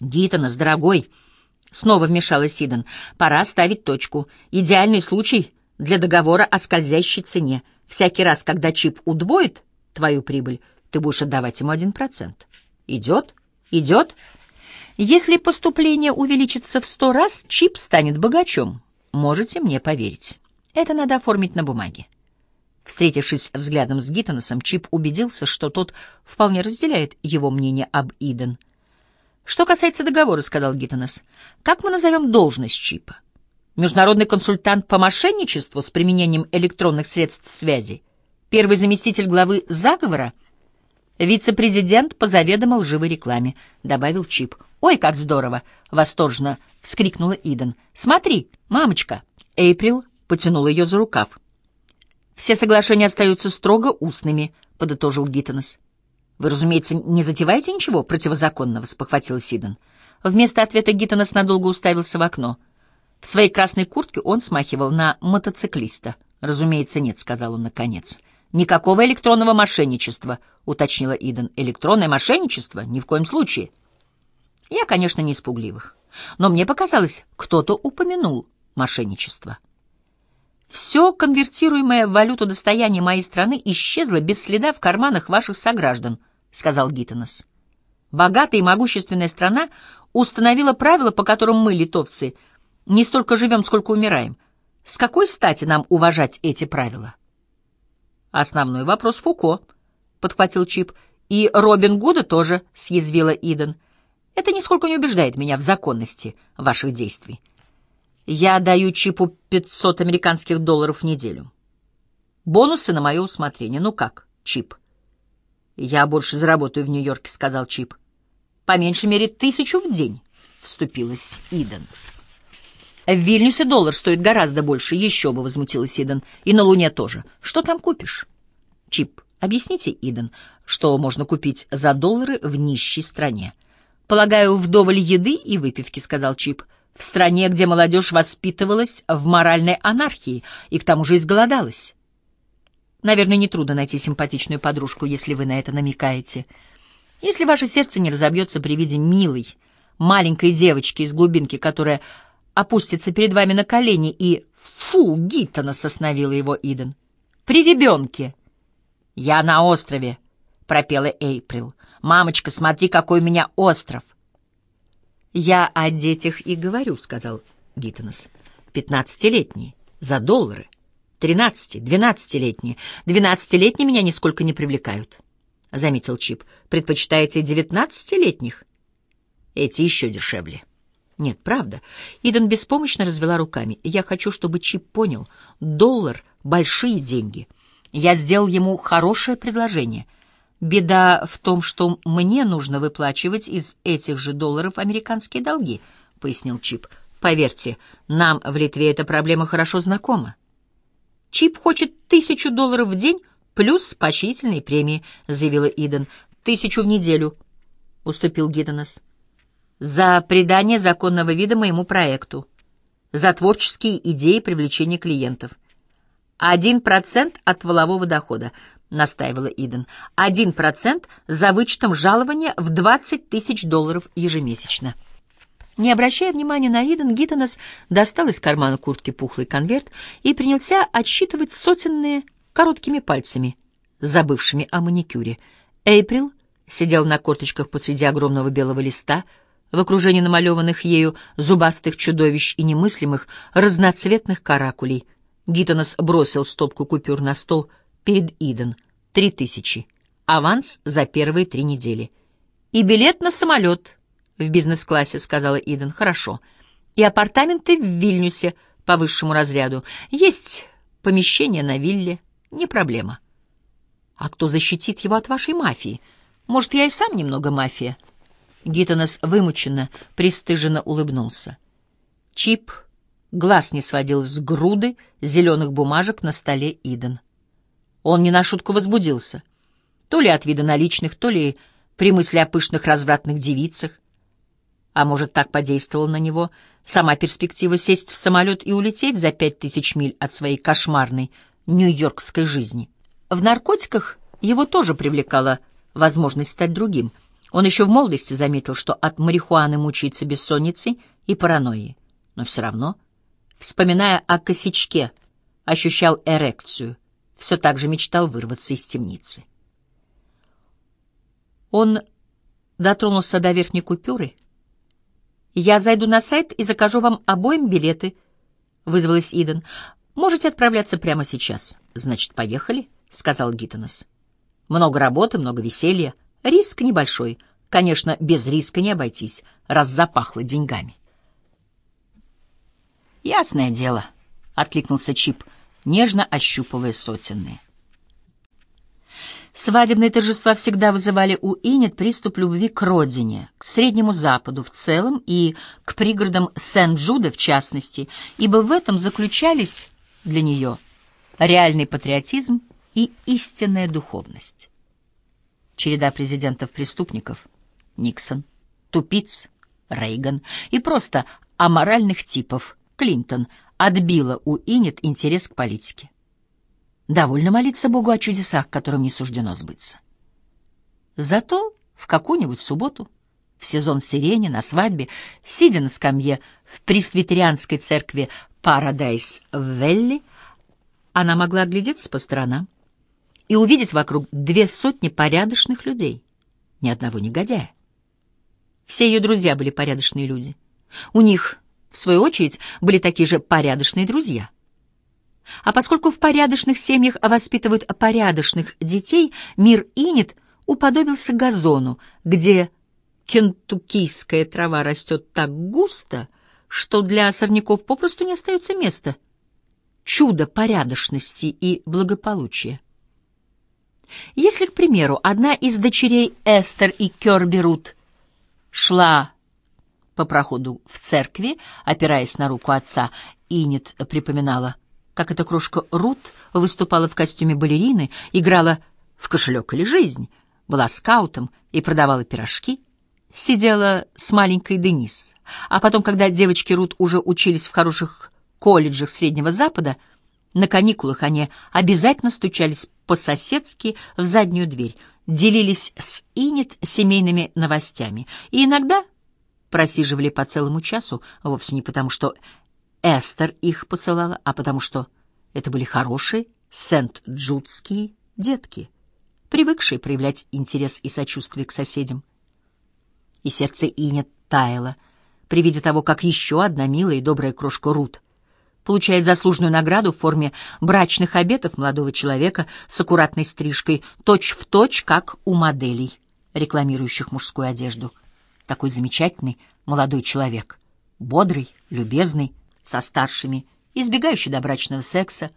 Гиттонес, дорогой, снова вмешалась Иден, пора ставить точку. Идеальный случай для договора о скользящей цене. Всякий раз, когда чип удвоит твою прибыль, ты будешь отдавать ему один процент. Идет? Идет? Если поступление увеличится в сто раз, чип станет богачом. Можете мне поверить. Это надо оформить на бумаге. Встретившись взглядом с Гиттоносом, Чип убедился, что тот вполне разделяет его мнение об Иден. «Что касается договора», — сказал Гиттонос, — «как мы назовем должность Чипа? Международный консультант по мошенничеству с применением электронных средств связи? Первый заместитель главы заговора? Вице-президент по заведомо лживой рекламе», — добавил Чип. «Ой, как здорово!» — восторженно вскрикнула Иден. «Смотри, мамочка!» Эйприл потянул ее за рукав. «Все соглашения остаются строго устными», — подытожил Гиттонес. «Вы, разумеется, не затеваете ничего противозаконного?» — спохватил Сидон. Вместо ответа Гиттонес надолго уставился в окно. В своей красной куртке он смахивал на мотоциклиста. «Разумеется, нет», — сказал он наконец. «Никакого электронного мошенничества», — уточнила Иден. «Электронное мошенничество? Ни в коем случае». Я, конечно, не испугливых. Но мне показалось, кто-то упомянул мошенничество. Все конвертируемое в валюту достояние моей страны исчезло без следа в карманах ваших сограждан, сказал Гиттонес. Богатая и могущественная страна установила правила, по которым мы, литовцы, не столько живем, сколько умираем. С какой стати нам уважать эти правила? Основной вопрос Фуко, подхватил Чип, и Робин Гуда тоже, съязвила Иден. Это нисколько не убеждает меня в законности ваших действий. Я даю Чипу 500 американских долларов в неделю. Бонусы на мое усмотрение. Ну как, Чип? Я больше заработаю в Нью-Йорке, сказал Чип. По меньшей мере тысячу в день, вступилась Иден. В Вильнюсе доллар стоит гораздо больше, еще бы, возмутилась Иден. И на Луне тоже. Что там купишь? Чип, объясните, Иден, что можно купить за доллары в нищей стране. Полагаю, вдоволь еды и выпивки, сказал Чип. — в стране, где молодежь воспитывалась в моральной анархии и к тому же изголодалась. Наверное, нетрудно найти симпатичную подружку, если вы на это намекаете. Если ваше сердце не разобьется при виде милой, маленькой девочки из глубинки, которая опустится перед вами на колени и... Фу, Гиттона остановила его Иден. При ребенке. Я на острове, пропела Эйприл. Мамочка, смотри, какой у меня остров. «Я о детях и говорю», — сказал Гиттенес. «Пятнадцатилетние, за доллары. Тринадцати, двенадцатилетние. Двенадцатилетние меня нисколько не привлекают», — заметил Чип. «Предпочитаете девятнадцатилетних?» «Эти еще дешевле». «Нет, правда». Иден беспомощно развела руками. «Я хочу, чтобы Чип понял. Доллар — большие деньги. Я сделал ему хорошее предложение — Беда в том, что мне нужно выплачивать из этих же долларов американские долги, — пояснил Чип. Поверьте, нам в Литве эта проблема хорошо знакома. Чип хочет тысячу долларов в день плюс поощрительные премии, — заявила Иден. Тысячу в неделю, — уступил Гидденес. За придание законного вида моему проекту. За творческие идеи привлечения клиентов. Один процент от волового дохода. — настаивала Иден. «Один процент за вычетом жалования в 20 тысяч долларов ежемесячно». Не обращая внимания на Иден, Гиттонес достал из кармана куртки пухлый конверт и принялся отсчитывать сотенные короткими пальцами, забывшими о маникюре. Эйприл сидел на корточках посреди огромного белого листа, в окружении намалеванных ею зубастых чудовищ и немыслимых разноцветных каракулей. Гиттонес бросил стопку купюр на стол — перед Иден. Три тысячи. Аванс за первые три недели. И билет на самолет в бизнес-классе, сказала Иден. Хорошо. И апартаменты в Вильнюсе по высшему разряду. Есть помещение на вилле. Не проблема. А кто защитит его от вашей мафии? Может, я и сам немного мафия? Гиттонес вымученно, пристыженно улыбнулся. Чип глаз не сводил с груды зеленых бумажек на столе Иден. Он не на шутку возбудился. То ли от вида наличных, то ли при мысли о пышных развратных девицах. А может, так подействовала на него сама перспектива сесть в самолет и улететь за пять тысяч миль от своей кошмарной нью-йоркской жизни. В наркотиках его тоже привлекала возможность стать другим. Он еще в молодости заметил, что от марихуаны мучается бессонницей и паранойей, но все равно, вспоминая о косячке, ощущал эрекцию, все так же мечтал вырваться из темницы. Он дотронулся до верхней купюры. «Я зайду на сайт и закажу вам обоим билеты», — вызвалась Иден. «Можете отправляться прямо сейчас». «Значит, поехали», — сказал Гиттенес. «Много работы, много веселья. Риск небольшой. Конечно, без риска не обойтись, раз запахло деньгами». «Ясное дело», — откликнулся Чип, нежно ощупывая сотенные. Свадебные торжества всегда вызывали у Инет приступ любви к родине, к Среднему Западу в целом и к пригородам Сент-Джуда в частности, ибо в этом заключались для нее реальный патриотизм и истинная духовность. Череда президентов-преступников — Никсон, тупиц — Рейган и просто аморальных типов — Клинтон — отбила у Инет интерес к политике. Довольно молиться Богу о чудесах, которым не суждено сбыться. Зато в какую-нибудь субботу, в сезон сирени, на свадьбе, сидя на скамье в пресвитерианской церкви Парадайс Велли, она могла оглядеться по сторонам и увидеть вокруг две сотни порядочных людей, ни одного негодяя. Все ее друзья были порядочные люди. У них, в свою очередь, были такие же порядочные друзья — а поскольку в порядочных семьях воспитывают порядочных детей, мир Инет уподобился газону, где кентуккийская трава растет так густо, что для сорняков попросту не остается места. Чудо порядочности и благополучия. Если, к примеру, одна из дочерей Эстер и Кёрби Рут шла по проходу в церкви, опираясь на руку отца, Инет припоминала — как эта крошка Рут выступала в костюме балерины, играла в кошелек или жизнь, была скаутом и продавала пирожки, сидела с маленькой Денис. А потом, когда девочки Рут уже учились в хороших колледжах Среднего Запада, на каникулах они обязательно стучались по-соседски в заднюю дверь, делились с Инет семейными новостями и иногда просиживали по целому часу, вовсе не потому, что Эстер их посылала, а потому что это были хорошие сент-джудские детки, привыкшие проявлять интерес и сочувствие к соседям. И сердце Иня таяло при виде того, как еще одна милая и добрая крошка Рут получает заслуженную награду в форме брачных обетов молодого человека с аккуратной стрижкой, точь-в-точь, точь, как у моделей, рекламирующих мужскую одежду. Такой замечательный молодой человек, бодрый, любезный, со старшими, избегающий добрачного секса.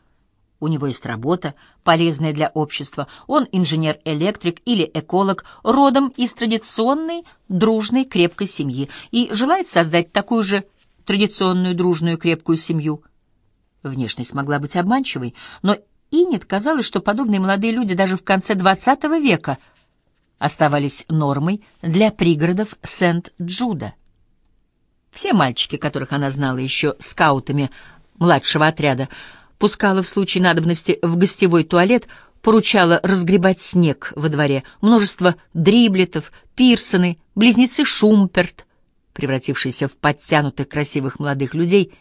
У него есть работа, полезная для общества. Он инженер-электрик или эколог, родом из традиционной, дружной, крепкой семьи и желает создать такую же традиционную, дружную, крепкую семью. Внешность могла быть обманчивой, но Инет казалось, что подобные молодые люди даже в конце XX века оставались нормой для пригородов Сент-Джуда. Все мальчики, которых она знала еще скаутами младшего отряда, пускала в случае надобности в гостевой туалет, поручала разгребать снег во дворе, множество дриблетов, пирсоны, близнецы Шумперт, превратившиеся в подтянутых красивых молодых людей,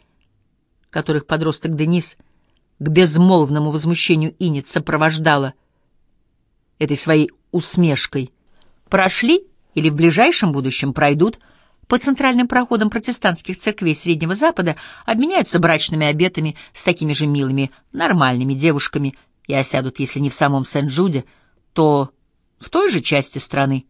которых подросток Денис к безмолвному возмущению Инет сопровождала этой своей усмешкой, прошли или в ближайшем будущем пройдут — по центральным проходам протестантских церквей Среднего Запада обменяются брачными обетами с такими же милыми, нормальными девушками и осядут, если не в самом Сент-Джуде, то в той же части страны,